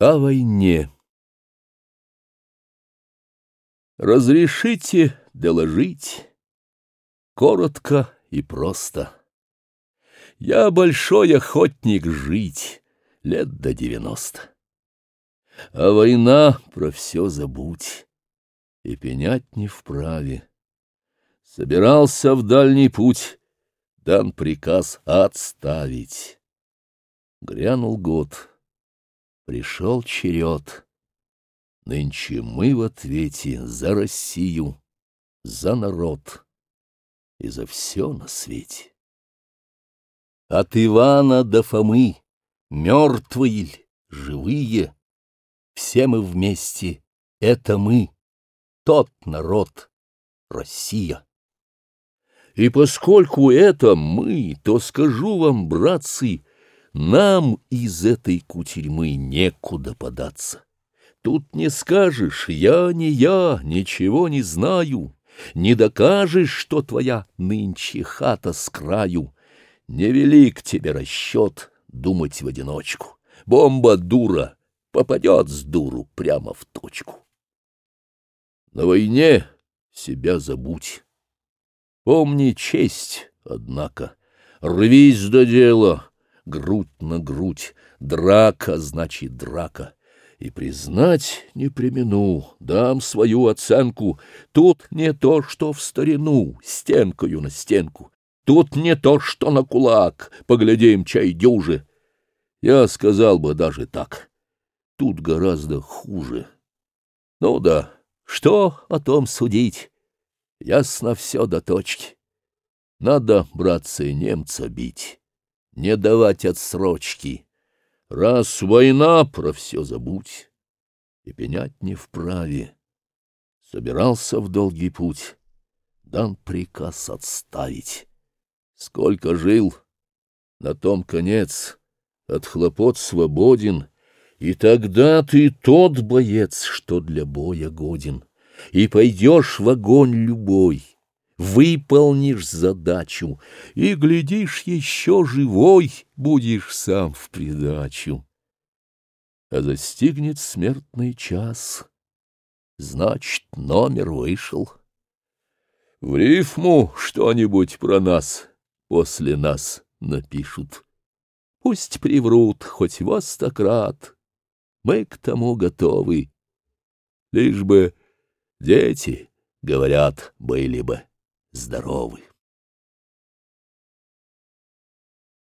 О войне. Разрешите доложить. Коротко и просто. Я большой охотник жить лет до девяносто. А война про все забудь и пенять не вправе. Собирался в дальний путь, дан приказ отставить. Грянул год пришел черед. Нынче мы в ответе за Россию, за народ и за все на свете. От Ивана до Фомы, мертвые ль, живые, все мы вместе, это мы, тот народ, Россия. И поскольку это мы, то скажу вам, братцы, нам из этой кутерьмы некуда податься. Тут не скажешь «я не я, ничего не знаю», Не докажешь, что твоя нынче хата с краю. Невелик тебе расчет думать в одиночку. Бомба дура попадет с дуру прямо в точку. На войне себя забудь. Помни честь, однако. Рвись до дела, грудь на грудь. Драка значит драка. И признать не примену, дам свою оценку. Тут не то, что в старину, стенкою на стенку. Тут не то, что на кулак, поглядим чай дюжи. Я сказал бы даже так. Тут гораздо хуже. Ну да, что о том судить? Ясно все до точки. Надо, братцы, немца бить не давать отсрочки. Раз война, про все забудь, и пенять не вправе. Собирался в долгий путь, дан приказ отставить. Сколько жил, на том конец, от хлопот свободен, и тогда ты тот боец, что для боя годен, и пойдешь в огонь любой выполнишь задачу, и, глядишь, еще живой будешь сам в придачу. А застигнет смертный час, значит, номер вышел. В рифму что-нибудь про нас после нас напишут. Пусть приврут хоть во сто крат, мы к тому готовы. Лишь бы дети, говорят, были бы здоровы.